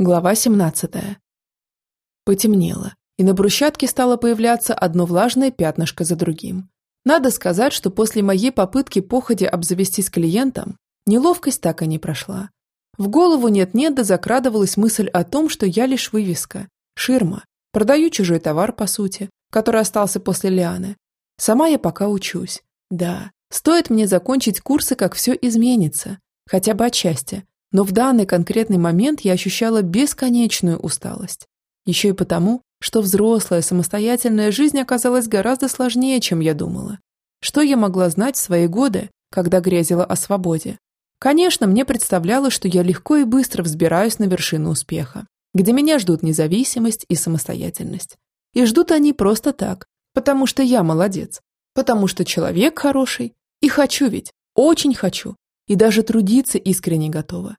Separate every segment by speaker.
Speaker 1: Глава 17. Потемнело, и на брусчатке стало появляться одно влажное пятнышко за другим. Надо сказать, что после моей попытки походе обзавестись клиентом, неловкость так и не прошла. В голову нет-нет да закрадывалась мысль о том, что я лишь вывеска, ширма, продаю чужой товар, по сути, который остался после Лианы. Сама я пока учусь. Да, стоит мне закончить курсы, как все изменится, хотя бы отчасти, но в данный конкретный момент я ощущала бесконечную усталость. Еще и потому, что взрослая самостоятельная жизнь оказалась гораздо сложнее, чем я думала. Что я могла знать в свои годы, когда грезила о свободе? Конечно, мне представлялось, что я легко и быстро взбираюсь на вершину успеха, где меня ждут независимость и самостоятельность. И ждут они просто так, потому что я молодец, потому что человек хороший, и хочу ведь, очень хочу, и даже трудиться искренне готова.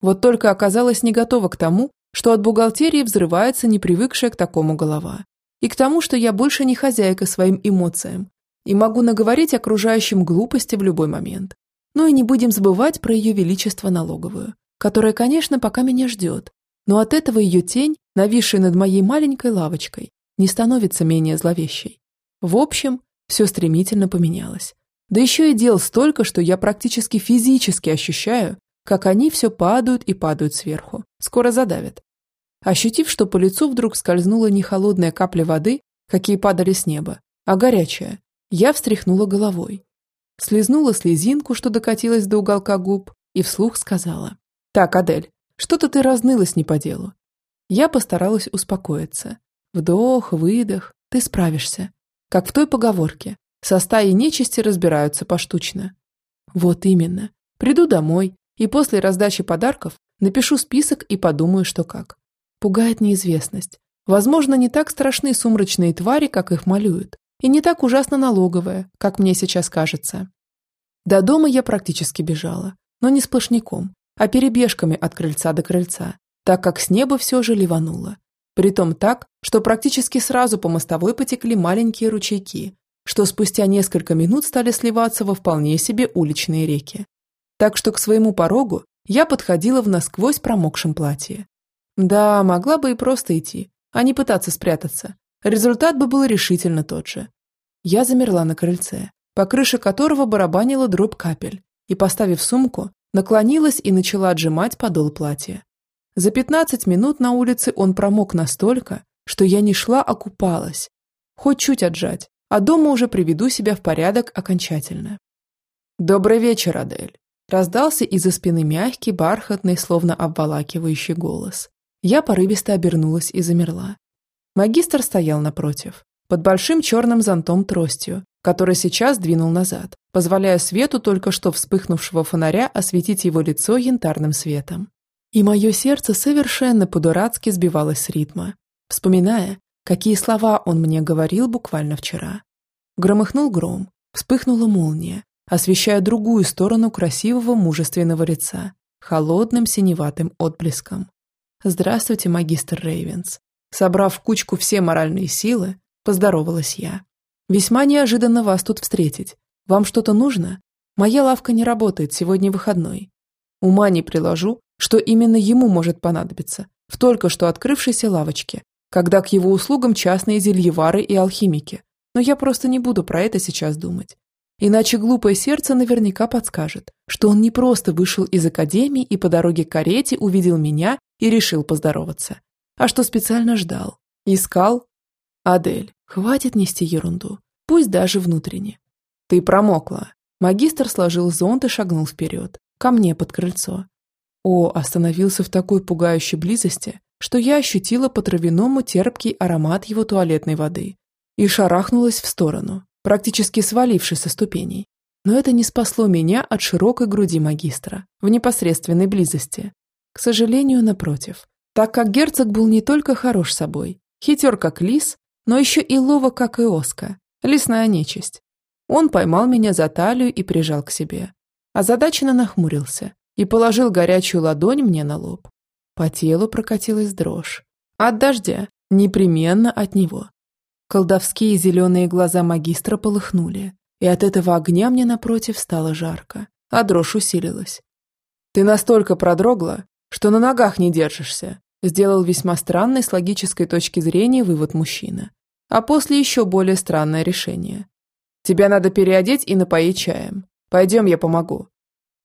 Speaker 1: Вот только оказалась не готова к тому, что от бухгалтерии взрывается непривыкшая к такому голова. И к тому, что я больше не хозяйка своим эмоциям и могу наговорить окружающим глупости в любой момент. Ну и не будем забывать про ее величество налоговую, которая, конечно, пока меня ждет, но от этого ее тень, нависшая над моей маленькой лавочкой, не становится менее зловещей. В общем, все стремительно поменялось. Да еще и дел столько, что я практически физически ощущаю, как они все падают и падают сверху. Скоро задавят. Ощутив, что по лицу вдруг скользнула не холодная капля воды, какие падали с неба, а горячая, я встряхнула головой. Слизнула слезинку, что докатилась до уголка губ, и вслух сказала. «Так, Адель, что-то ты разнылась не по делу». Я постаралась успокоиться. Вдох, выдох, ты справишься. Как в той поговорке. Со стаей нечисти разбираются поштучно. Вот именно. Приду домой и после раздачи подарков напишу список и подумаю, что как. Пугает неизвестность. Возможно, не так страшны сумрачные твари, как их малюют, и не так ужасно налоговая, как мне сейчас кажется. До дома я практически бежала, но не сплошняком, а перебежками от крыльца до крыльца, так как с неба все же ливануло. Притом так, что практически сразу по мостовой потекли маленькие ручейки, что спустя несколько минут стали сливаться во вполне себе уличные реки. Так что к своему порогу я подходила в насквозь промокшем платье. Да, могла бы и просто идти, а не пытаться спрятаться. Результат бы был решительно тот же. Я замерла на крыльце, по крыше которого барабанила дробь капель, и, поставив сумку, наклонилась и начала отжимать подол платья. За 15 минут на улице он промок настолько, что я не шла, а купалась. Хоть чуть отжать, а дома уже приведу себя в порядок окончательно. «Добрый вечер, Адель!» Раздался из-за спины мягкий, бархатный, словно обволакивающий голос. Я порывисто обернулась и замерла. Магистр стоял напротив, под большим черным зонтом тростью, который сейчас двинул назад, позволяя свету только что вспыхнувшего фонаря осветить его лицо янтарным светом. И мое сердце совершенно по-дурацки сбивалось с ритма, вспоминая, какие слова он мне говорил буквально вчера. Громыхнул гром, вспыхнула молния, освещая другую сторону красивого мужественного лица, холодным синеватым отблеском. «Здравствуйте, магистр Рейвенс». Собрав в кучку все моральные силы, поздоровалась я. «Весьма неожиданно вас тут встретить. Вам что-то нужно? Моя лавка не работает, сегодня выходной. Ума не приложу, что именно ему может понадобиться в только что открывшейся лавочке, когда к его услугам частные зельевары и алхимики. Но я просто не буду про это сейчас думать. Иначе глупое сердце наверняка подскажет, что он не просто вышел из академии и по дороге к карете увидел меня и решил поздороваться, а что специально ждал, искал. Адель, хватит нести ерунду, пусть даже внутренне. Ты промокла. Магистр сложил зонт и шагнул вперед, ко мне под крыльцо. О, остановился в такой пугающей близости, что я ощутила по травяному терпкий аромат его туалетной воды и шарахнулась в сторону, практически свалившись со ступеней. Но это не спасло меня от широкой груди магистра в непосредственной близости. К сожалению, напротив, так как герцог был не только хорош собой, хитер как лис, но еще и ловок как и оска, лесная нечисть. Он поймал меня за талию и прижал к себе. Озадаченно нахмурился и положил горячую ладонь мне на лоб. По телу прокатилась дрожь. От дождя, непременно от него. Колдовские зеленые глаза магистра полыхнули, и от этого огня мне напротив стало жарко, а дрожь усилилась. «Ты настолько продрогла, что на ногах не держишься», Сделал весьма странный с логической точки зрения вывод мужчина. А после еще более странное решение. Тебя надо переодеть и напоить чаем. Пойдем, я помогу.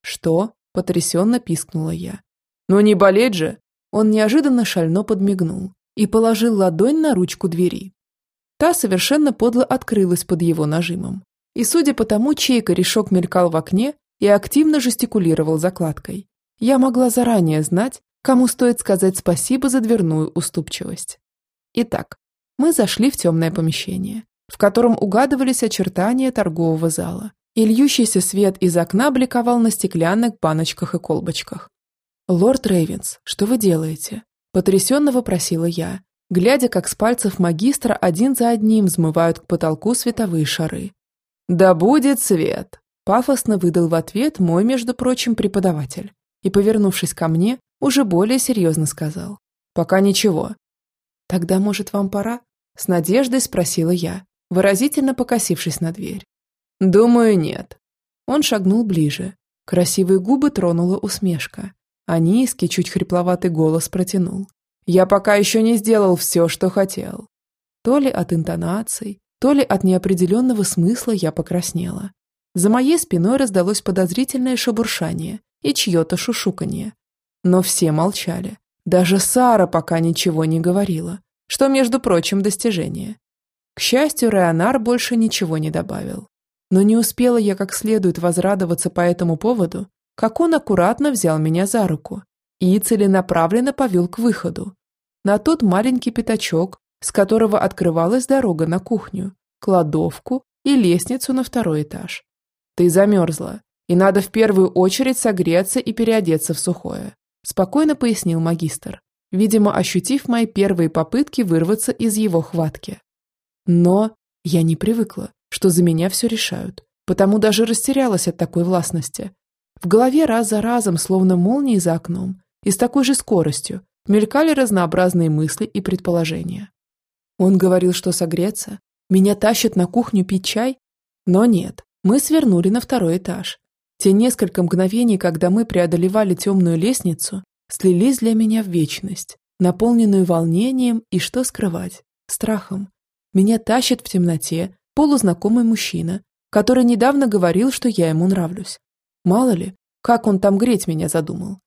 Speaker 1: Что? Потрясенно пискнула я. Ну не болеть же! Он неожиданно шально подмигнул и положил ладонь на ручку двери. Та совершенно подло открылась под его нажимом. И судя по тому, чей корешок мелькал в окне и активно жестикулировал закладкой, я могла заранее знать, кому стоит сказать спасибо за дверную уступчивость. Итак, мы зашли в темное помещение, в котором угадывались очертания торгового зала, и льющийся свет из окна бликовал на стеклянных баночках и колбочках. «Лорд Рейвенс, что вы делаете?» – потрясенно вопросила я, глядя, как с пальцев магистра один за одним взмывают к потолку световые шары. «Да будет свет!» – пафосно выдал в ответ мой, между прочим, преподаватель, и, повернувшись ко мне, уже более серьезно сказал. «Пока ничего». «Тогда, может, вам пора?» – с надеждой спросила я, выразительно покосившись на дверь. «Думаю, нет». Он шагнул ближе. Красивые губы тронула усмешка, а низкий, чуть хрипловатый голос протянул. «Я пока еще не сделал все, что хотел». То ли от интонаций, то ли от неопределенного смысла я покраснела. За моей спиной раздалось подозрительное шебуршание и чье-то шушуканье. Но все молчали. Даже Сара пока ничего не говорила, что, между прочим, достижение. К счастью, Реонар больше ничего не добавил. Но не успела я как следует возрадоваться по этому поводу, как он аккуратно взял меня за руку и целенаправленно повел к выходу. На тот маленький пятачок, с которого открывалась дорога на кухню, кладовку и лестницу на второй этаж. «Ты замерзла, и надо в первую очередь согреться и переодеться в сухое», спокойно пояснил магистр, видимо, ощутив мои первые попытки вырваться из его хватки. Но я не привыкла, что за меня все решают, потому даже растерялась от такой властности. В голове раз за разом, словно молнии за окном, и с такой же скоростью мелькали разнообразные мысли и предположения. Он говорил, что согреться, меня тащат на кухню пить чай, но нет, мы свернули на второй этаж. Те несколько мгновений, когда мы преодолевали темную лестницу, слились для меня в вечность, наполненную волнением и, что скрывать, страхом. Меня тащит в темноте полузнакомый мужчина, который недавно говорил, что я ему нравлюсь. Мало ли, как он там греть меня задумал.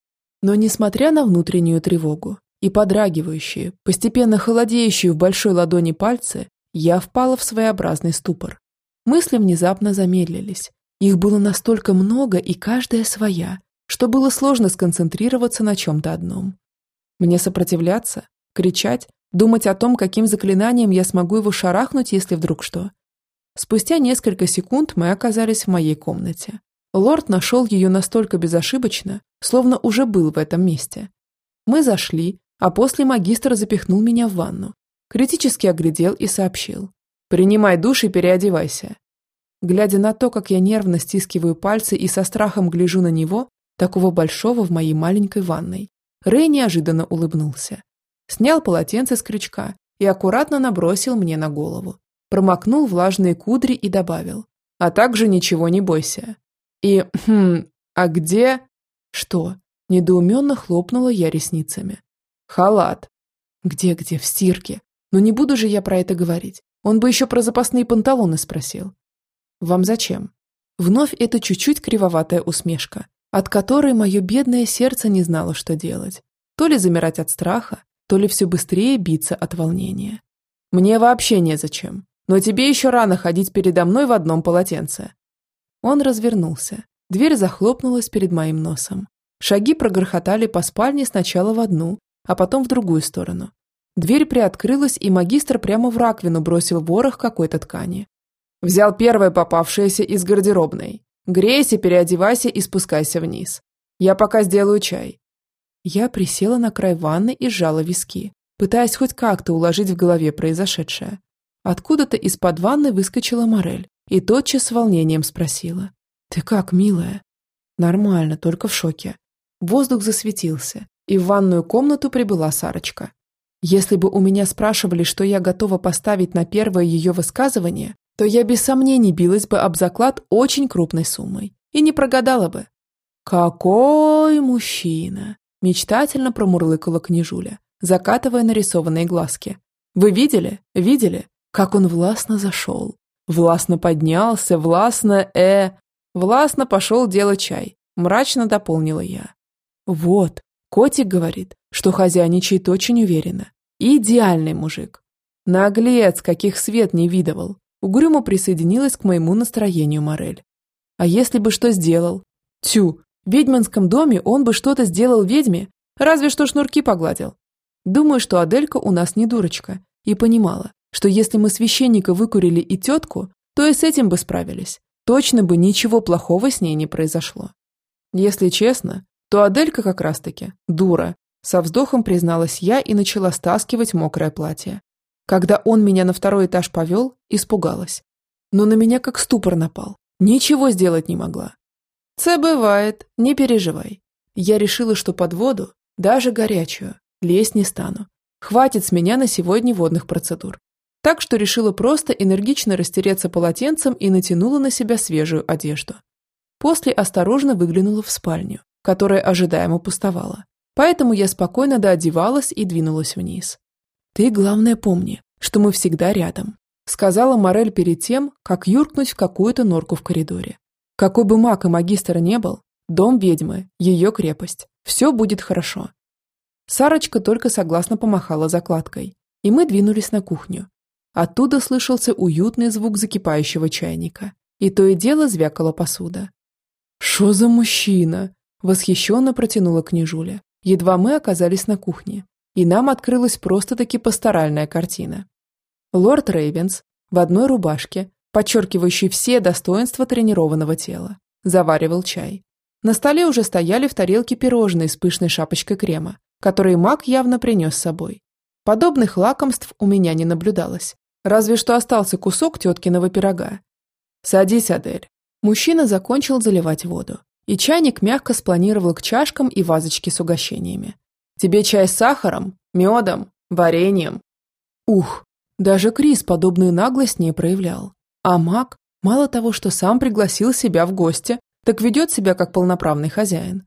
Speaker 1: Но несмотря на внутреннюю тревогу и подрагивающие, постепенно холодеющие в большой ладони пальцы, я впала в своеобразный ступор. Мысли внезапно замедлились. Их было настолько много и каждая своя, что было сложно сконцентрироваться на чем-то одном. Мне сопротивляться, кричать, думать о том, каким заклинанием я смогу его шарахнуть, если вдруг что. Спустя несколько секунд мы оказались в моей комнате. Лорд нашел ее настолько безошибочно, словно уже был в этом месте. Мы зашли, а после магистр запихнул меня в ванну. Критически оглядел и сообщил. «Принимай душ и переодевайся». Глядя на то, как я нервно стискиваю пальцы и со страхом гляжу на него, такого большого в моей маленькой ванной, Рэй неожиданно улыбнулся. Снял полотенце с крючка и аккуратно набросил мне на голову. Промокнул влажные кудри и добавил. «А также ничего не бойся. И, хм, а где... Что? Недоуменно хлопнула я ресницами. Халат. Где-где, в стирке. Но не буду же я про это говорить. Он бы еще про запасные панталоны спросил. Вам зачем? Вновь эта чуть-чуть кривоватая усмешка, от которой мое бедное сердце не знало, что делать. То ли замирать от страха, то ли все быстрее биться от волнения. Мне вообще незачем. Но тебе еще рано ходить передо мной в одном полотенце. Он развернулся. Дверь захлопнулась перед моим носом. Шаги прогрохотали по спальне сначала в одну, а потом в другую сторону. Дверь приоткрылась, и магистр прямо в раковину бросил ворох какой-то ткани. Взял первое попавшееся из гардеробной. Грейся, переодевайся и спускайся вниз. Я пока сделаю чай. Я присела на край ванны и сжала виски, пытаясь хоть как-то уложить в голове произошедшее. Откуда-то из-под ванны выскочила Морель и тотчас с волнением спросила. «Ты как, милая?» «Нормально, только в шоке». Воздух засветился, и в ванную комнату прибыла Сарочка. Если бы у меня спрашивали, что я готова поставить на первое ее высказывание, то я без сомнений билась бы об заклад очень крупной суммой и не прогадала бы. «Какой мужчина!» – мечтательно промурлыкала княжуля, закатывая нарисованные глазки. «Вы видели? Видели? Как он властно зашел? Властно поднялся, властно, э... Властно пошел делать чай. Мрачно дополнила я. Вот, котик говорит, что хозяйничает очень уверенно. Идеальный мужик. Наглец, каких свет не видывал. Угрюмо присоединилась к моему настроению Морель. А если бы что сделал? Тю, в ведьминском доме он бы что-то сделал ведьме, разве что шнурки погладил. Думаю, что Аделька у нас не дурочка и понимала, что если мы священника выкурили и тетку, то и с этим бы справились. Точно бы ничего плохого с ней не произошло. Если честно, то Аделька как раз-таки дура. Со вздохом призналась я и начала стаскивать мокрое платье. Когда он меня на второй этаж повел, испугалась. Но на меня как ступор напал. Ничего сделать не могла. Це бывает, не переживай. Я решила, что под воду, даже горячую, лезть не стану. Хватит с меня на сегодня водных процедур. Так что решила просто энергично растереться полотенцем и натянула на себя свежую одежду. После осторожно выглянула в спальню, которая ожидаемо пустовала. Поэтому я спокойно доодевалась и двинулась вниз. «Ты, главное, помни, что мы всегда рядом», сказала Морель перед тем, как юркнуть в какую-то норку в коридоре. Какой бы маг и магистр не был, дом ведьмы, ее крепость. Все будет хорошо. Сарочка только согласно помахала закладкой, и мы двинулись на кухню. Оттуда слышался уютный звук закипающего чайника, и то и дело звякала посуда. «Шо за мужчина?» – восхищенно протянула княжуля. Едва мы оказались на кухне, и нам открылась просто-таки пасторальная картина. Лорд Рейвенс в одной рубашке, подчеркивающей все достоинства тренированного тела, заваривал чай. На столе уже стояли в тарелке пирожные с пышной шапочкой крема, который маг явно принес с собой. Подобных лакомств у меня не наблюдалось, разве что остался кусок теткиного пирога. «Садись, Адель». Мужчина закончил заливать воду, и чайник мягко спланировал к чашкам и вазочке с угощениями. «Тебе чай с сахаром, медом, вареньем?» Ух, даже Крис подобную наглость не проявлял. А маг, мало того, что сам пригласил себя в гости, так ведет себя как полноправный хозяин.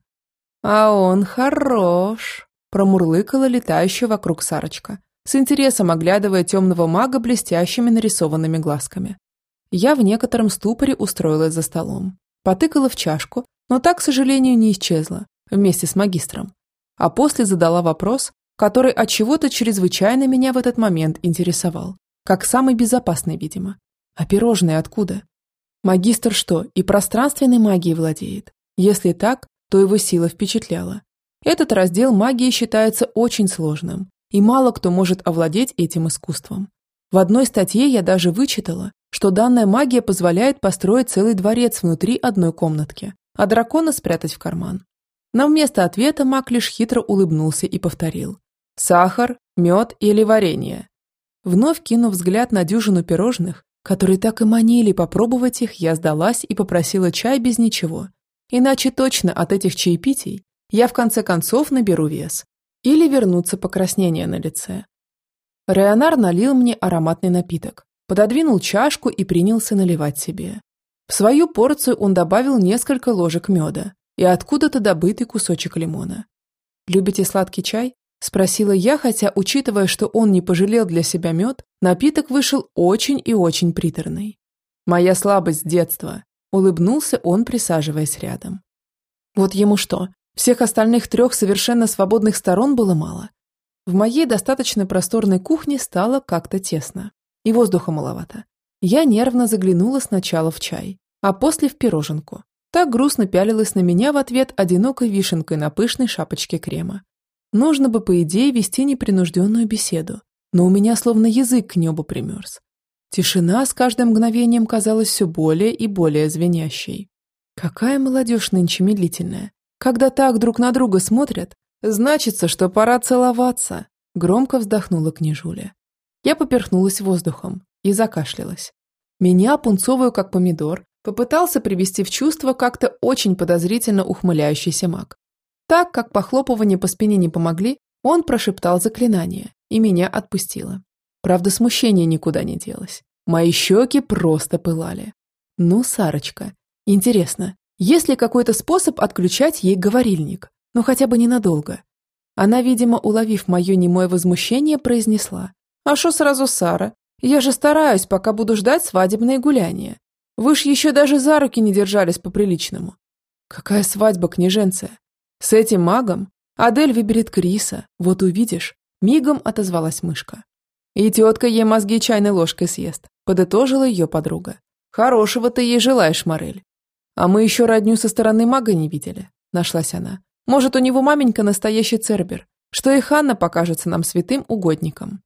Speaker 1: «А он хорош», промурлыкала летающая вокруг Сарочка, с интересом оглядывая темного мага блестящими нарисованными глазками. Я в некотором ступоре устроилась за столом. Потыкала в чашку, но так, к сожалению, не исчезла, вместе с магистром. А после задала вопрос, который от чего-то чрезвычайно меня в этот момент интересовал. Как самый безопасный, видимо. А пирожные откуда? Магистр что, и пространственной магией владеет? Если так, то его сила впечатляла. Этот раздел магии считается очень сложным, и мало кто может овладеть этим искусством. В одной статье я даже вычитала, что данная магия позволяет построить целый дворец внутри одной комнатки, а дракона спрятать в карман. Но вместо ответа маг лишь хитро улыбнулся и повторил. «Сахар, мед или варенье?» Вновь кинув взгляд на дюжину пирожных, которые так и манили попробовать их, я сдалась и попросила чай без ничего. Иначе точно от этих чаепитий я в конце концов наберу вес. Или вернуться покраснение на лице. Реонар налил мне ароматный напиток, пододвинул чашку и принялся наливать себе. В свою порцию он добавил несколько ложек меда и откуда-то добытый кусочек лимона. «Любите сладкий чай?» – спросила я, хотя, учитывая, что он не пожалел для себя мед, напиток вышел очень и очень приторный. «Моя слабость с детства», – улыбнулся он, присаживаясь рядом. «Вот ему что, всех остальных трех совершенно свободных сторон было мало. В моей достаточно просторной кухне стало как-то тесно. И воздуха маловато. Я нервно заглянула сначала в чай, а после в пироженку. Так грустно пялилась на меня в ответ одинокой вишенкой на пышной шапочке крема. Нужно бы, по идее, вести непринужденную беседу, но у меня словно язык к небу примерз. Тишина с каждым мгновением казалась все более и более звенящей. Какая молодежь нынче медлительная. Когда так друг на друга смотрят, значится, что пора целоваться. Громко вздохнула княжуля. Я поперхнулась воздухом и закашлялась. Меня, пунцовую как помидор, попытался привести в чувство как-то очень подозрительно ухмыляющийся маг. Так как похлопывания по спине не помогли, он прошептал заклинание, и меня отпустило. Правда, смущение никуда не делось. Мои щеки просто пылали. Ну, Сарочка, интересно, есть ли какой-то способ отключать ей говорильник? Ну хотя бы ненадолго. Она, видимо, уловив мое немое возмущение, произнесла. «А что сразу Сара? Я же стараюсь, пока буду ждать свадебные гуляния. Вы ж еще даже за руки не держались по-приличному». «Какая свадьба, княженция? С этим магом? Адель выберет Криса, вот увидишь». Мигом отозвалась мышка. И тетка ей мозги чайной ложкой съест, подытожила ее подруга. Хорошего ты ей желаешь, Морель. А мы еще родню со стороны мага не видели, нашлась она. Может, у него маменька настоящий цербер, что и Ханна покажется нам святым угодником.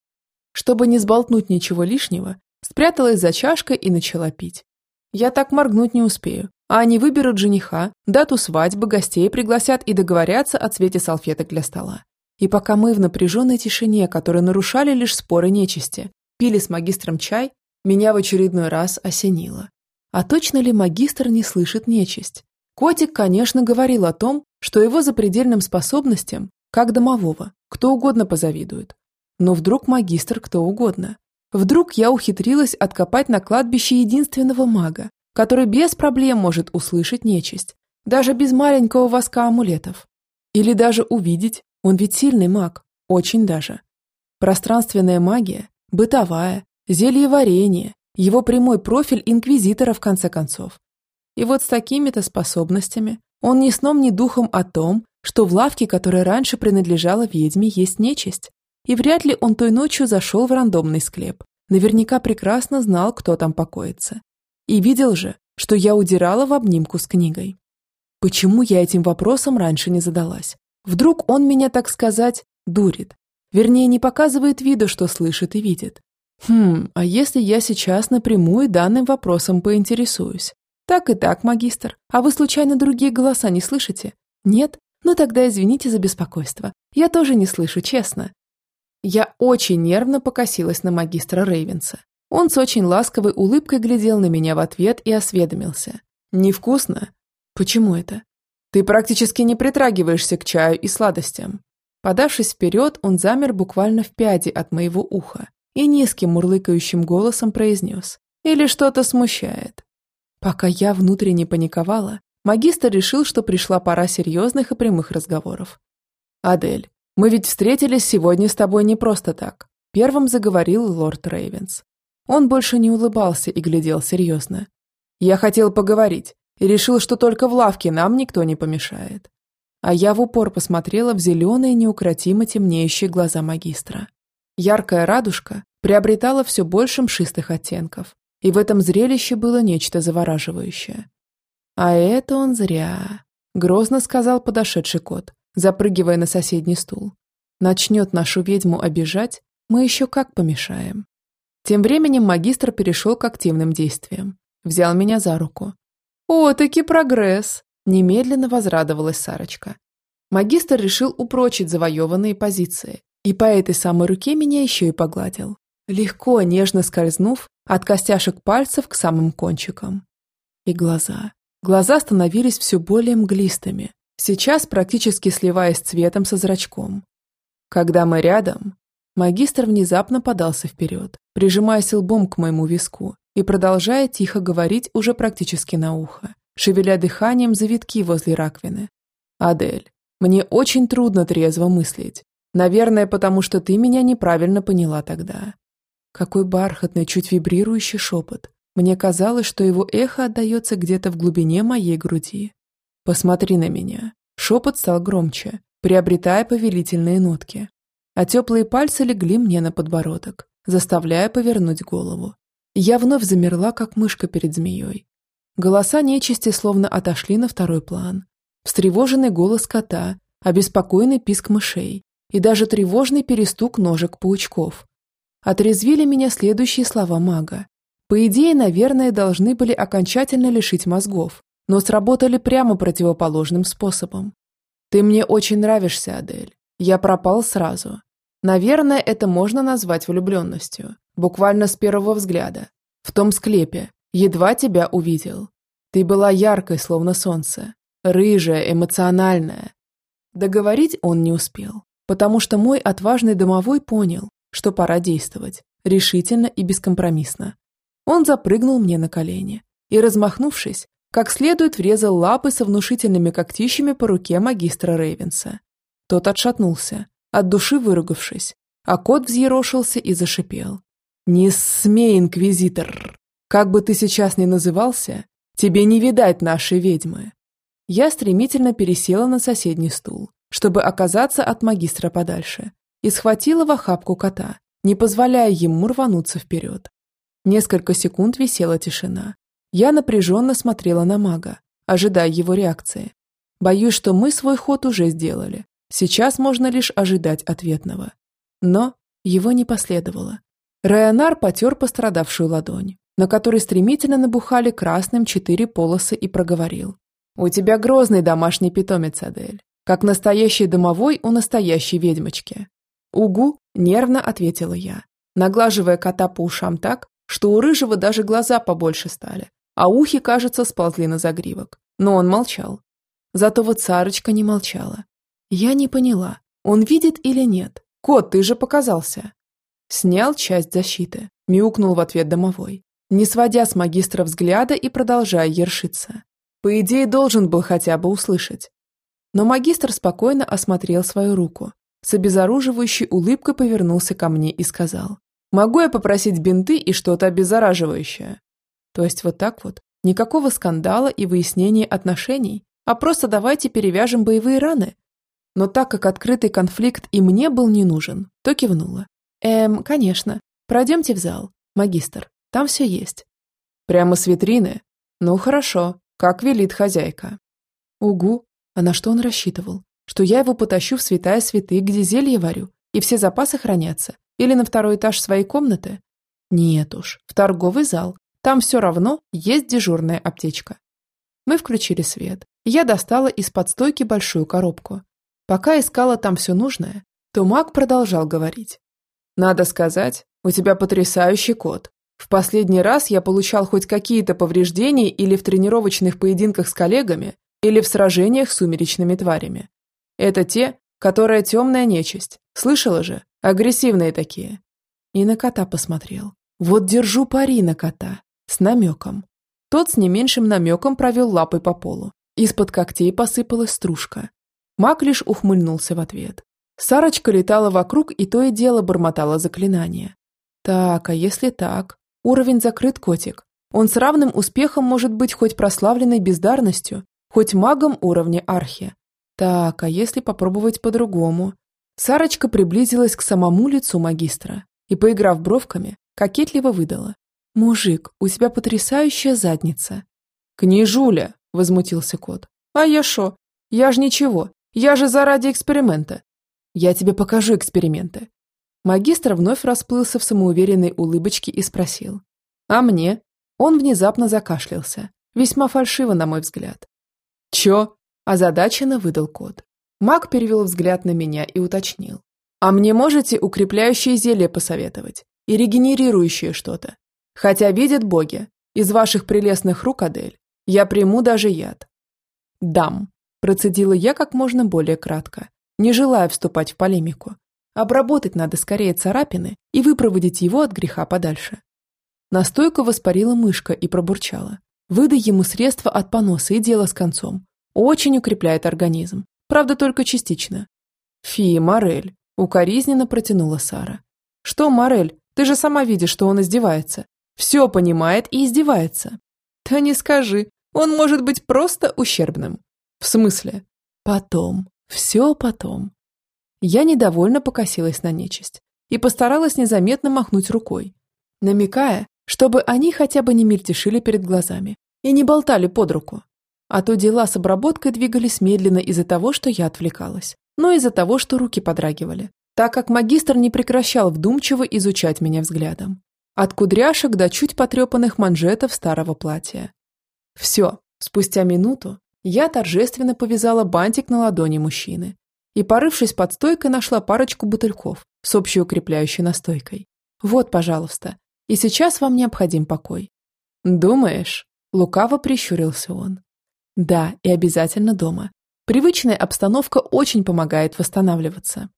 Speaker 1: Чтобы не сболтнуть ничего лишнего, спряталась за чашкой и начала пить. Я так моргнуть не успею, а они выберут жениха, дату свадьбы, гостей пригласят и договорятся о цвете салфеток для стола. И пока мы в напряженной тишине, которую нарушали лишь споры нечисти, пили с магистром чай, меня в очередной раз осенило. А точно ли магистр не слышит нечисть? Котик, конечно, говорил о том, что его запредельным способностям, как домового, кто угодно позавидует. Но вдруг магистр кто угодно. Вдруг я ухитрилась откопать на кладбище единственного мага, который без проблем может услышать нечисть, даже без маленького воска амулетов. Или даже увидеть, он ведь сильный маг, очень даже. Пространственная магия, бытовая, зельеварение, его прямой профиль инквизитора в конце концов. И вот с такими-то способностями он ни сном, ни духом о том, что в лавке, которая раньше принадлежала ведьме, есть нечисть. И вряд ли он той ночью зашел в рандомный склеп. Наверняка прекрасно знал, кто там покоится. И видел же, что я удирала в обнимку с книгой. Почему я этим вопросом раньше не задалась? Вдруг он меня, так сказать, дурит. Вернее, не показывает виду, что слышит и видит. Хм, а если я сейчас напрямую данным вопросом поинтересуюсь? Так и так, магистр. А вы случайно другие голоса не слышите? Нет? Ну тогда извините за беспокойство. Я тоже не слышу, честно. Я очень нервно покосилась на магистра Рейвенса. Он с очень ласковой улыбкой глядел на меня в ответ и осведомился. «Невкусно?» «Почему это?» «Ты практически не притрагиваешься к чаю и сладостям». Подавшись вперед, он замер буквально в пяди от моего уха и низким мурлыкающим голосом произнес. «Или что-то смущает?» Пока я внутренне паниковала, магистр решил, что пришла пора серьезных и прямых разговоров. «Адель, мы ведь встретились сегодня с тобой не просто так», первым заговорил лорд Рейвенс. Он больше не улыбался и глядел серьезно. «Я хотел поговорить и решил, что только в лавке нам никто не помешает». А я в упор посмотрела в зеленые неукротимо темнеющие глаза магистра. Яркая радужка приобретала все больше мшистых оттенков, и в этом зрелище было нечто завораживающее. «А это он зря», — грозно сказал подошедший кот, запрыгивая на соседний стул. «Начнет нашу ведьму обижать, мы еще как помешаем». Тем временем магистр перешел к активным действиям. Взял меня за руку. «О, таки прогресс!» – немедленно возрадовалась Сарочка. Магистр решил упрочить завоеванные позиции, и по этой самой руке меня еще и погладил легко, нежно скользнув от костяшек пальцев к самым кончикам. И глаза. Глаза становились все более мглистыми, сейчас практически сливаясь цветом со зрачком. Когда мы рядом, магистр внезапно подался вперед, прижимаясь лбом к моему виску и продолжая тихо говорить уже практически на ухо, шевеля дыханием завитки возле раковины. «Адель, мне очень трудно трезво мыслить. Наверное, потому что ты меня неправильно поняла тогда. Какой бархатный, чуть вибрирующий шепот. Мне казалось, что его эхо отдается где-то в глубине моей груди. «Посмотри на меня». Шепот стал громче, приобретая повелительные нотки. А теплые пальцы легли мне на подбородок, заставляя повернуть голову. Я вновь замерла, как мышка перед змеей. Голоса нечисти словно отошли на второй план. Встревоженный голос кота, обеспокоенный писк мышей и даже тревожный перестук ножек паучков, Отрезвили меня следующие слова мага. По идее, наверное, должны были окончательно лишить мозгов, но сработали прямо противоположным способом. «Ты мне очень нравишься, Адель. Я пропал сразу. Наверное, это можно назвать влюбленностью. Буквально с первого взгляда. В том склепе. Едва тебя увидел. Ты была яркой, словно солнце. Рыжая, эмоциональная. Договорить он не успел, потому что мой отважный домовой понял, что пора действовать, решительно и бескомпромиссно. Он запрыгнул мне на колени и, размахнувшись, как следует врезал лапы со внушительными когтищами по руке магистра Рейвенса. Тот отшатнулся, от души выругавшись, а кот взъерошился и зашипел. «Не смей, инквизитор! Как бы ты сейчас ни назывался, тебе не видать нашей ведьмы!» Я стремительно пересела на соседний стул, чтобы оказаться от магистра подальше, и схватила в охапку кота, не позволяя ему рвануться вперед. Несколько секунд висела тишина. Я напряженно смотрела на мага, ожидая его реакции. Боюсь, что мы свой ход уже сделали. Сейчас можно лишь ожидать ответного. Но его не последовало. Районар потер пострадавшую ладонь, на которой стремительно набухали красным четыре полосы и проговорил. «У тебя грозный домашний питомец, Адель, как настоящий домовой у настоящей ведьмочки». «Угу», – нервно ответила я, наглаживая кота по ушам так, что у рыжего даже глаза побольше стали, а ухи, кажется, сползли на загривок. Но он молчал. Зато вот Сарочка не молчала. Я не поняла, он видит или нет. Кот, ты же показался. Снял часть защиты, мяукнул в ответ домовой, не сводя с магистра взгляда и продолжая ершиться. По идее, должен был хотя бы услышать. Но магистр спокойно осмотрел свою руку, с обезоруживающей улыбкой повернулся ко мне и сказал, «Могу я попросить бинты и что-то обеззараживающее?» То есть вот так вот, никакого скандала и выяснения отношений, а просто давайте перевяжем боевые раны. Но так как открытый конфликт и мне был не нужен, то кивнула. Эм, конечно. Пройдемте в зал, магистр. Там все есть. Прямо с витрины? Ну, хорошо. Как велит хозяйка. Угу. А на что он рассчитывал? Что я его потащу в святая святые, где зелье варю, и все запасы хранятся? Или на второй этаж своей комнаты? Нет уж, в торговый зал. Там все равно есть дежурная аптечка. Мы включили свет. Я достала из-под стойки большую коробку. Пока искала там все нужное, то маг продолжал говорить. Надо сказать, у тебя потрясающий код. В последний раз я получал хоть какие-то повреждения или в тренировочных поединках с коллегами, или в сражениях с сумеречными тварями. Это те, которые темная нечисть. Слышала же? Агрессивные такие. И на кота посмотрел. Вот держу пари на кота. С намеком. Тот с не меньшим намеком провел лапой по полу. Из-под когтей посыпалась стружка. Мак лишь ухмыльнулся в ответ. Сарочка летала вокруг и то и дело бормотала заклинания. Так, а если так? Уровень закрыт, котик. Он с равным успехом может быть хоть прославленной бездарностью, хоть магом уровня архи. Так, а если попробовать по-другому? Сарочка приблизилась к самому лицу магистра и, поиграв бровками, кокетливо выдала. «Мужик, у тебя потрясающая задница». «Княжуля!» – возмутился кот. «А я шо? Я ж ничего. Я же заради эксперимента. Я тебе покажу эксперименты». Магистр вновь расплылся в самоуверенной улыбочке и спросил. «А мне?» Он внезапно закашлялся. Весьма фальшиво, на мой взгляд. «Чё?» – озадаченно выдал кот. Маг перевел взгляд на меня и уточнил. «А мне можете укрепляющие зелья посоветовать? И регенерирующее что-то? Хотя видят боги, из ваших прелестных рук, Адель, я приму даже яд». «Дам», – процедила я как можно более кратко, не желая вступать в полемику. Обработать надо скорее царапины и выпроводить его от греха подальше. Настойку воспарила мышка и пробурчала. Выдай ему средства от поноса и дело с концом. Очень укрепляет организм. Правда, только частично. Фи, Морель, укоризненно протянула Сара. Что, Морель, ты же сама видишь, что он издевается. Все понимает и издевается. Да не скажи, он может быть просто ущербным. В смысле? Потом. Все потом. Я недовольно покосилась на нечисть и постаралась незаметно махнуть рукой, намекая, чтобы они хотя бы не мельтешили перед глазами и не болтали под руку. А то дела с обработкой двигались медленно из-за того, что я отвлекалась, но из-за того, что руки подрагивали, так как магистр не прекращал вдумчиво изучать меня взглядом. От кудряшек до чуть потрепанных манжетов старого платья. Все, спустя минуту я торжественно повязала бантик на ладони мужчины и, порывшись под стойкой, нашла парочку бутыльков с общеукрепляющей настойкой. Вот, пожалуйста, и сейчас вам необходим покой. Думаешь? Лукаво прищурился он. Да, и обязательно дома. Привычная обстановка очень помогает восстанавливаться.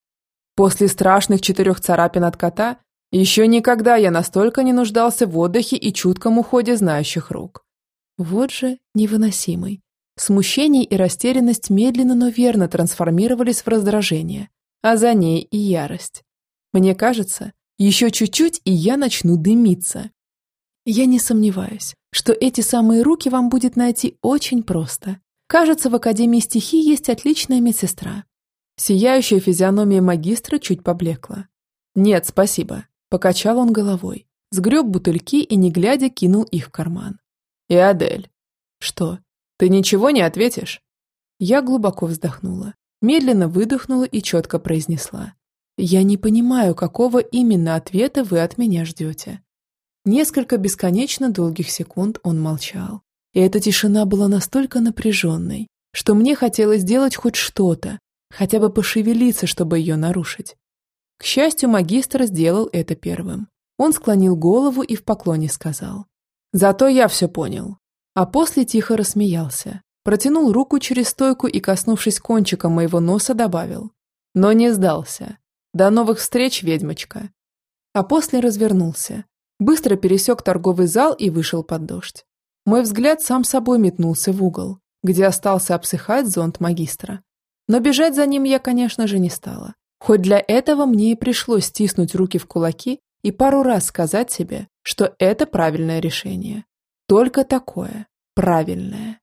Speaker 1: После страшных четырех царапин от кота еще никогда я настолько не нуждался в отдыхе и чутком уходе знающих рук. Вот же невыносимый. Смущение и растерянность медленно, но верно трансформировались в раздражение, а за ней и ярость. Мне кажется, еще чуть-чуть, и я начну дымиться. Я не сомневаюсь, что эти самые руки вам будет найти очень просто. Кажется, в Академии стихий есть отличная медсестра. Сияющая физиономия магистра чуть поблекла. «Нет, спасибо», – покачал он головой, сгреб бутыльки и, не глядя, кинул их в карман. «И Адель». «Что?» Ты ничего не ответишь?» Я глубоко вздохнула, медленно выдохнула и четко произнесла. «Я не понимаю, какого именно ответа вы от меня ждете». Несколько бесконечно долгих секунд он молчал. И эта тишина была настолько напряженной, что мне хотелось сделать хоть что-то, хотя бы пошевелиться, чтобы ее нарушить. К счастью, магистр сделал это первым. Он склонил голову и в поклоне сказал. «Зато я все понял а после тихо рассмеялся, протянул руку через стойку и, коснувшись кончиком моего носа, добавил. Но не сдался. До новых встреч, ведьмочка. А после развернулся, быстро пересек торговый зал и вышел под дождь. Мой взгляд сам собой метнулся в угол, где остался обсыхать зонт магистра. Но бежать за ним я, конечно же, не стала. Хоть для этого мне и пришлось стиснуть руки в кулаки и пару раз сказать себе, что это правильное решение. Только такое правильное.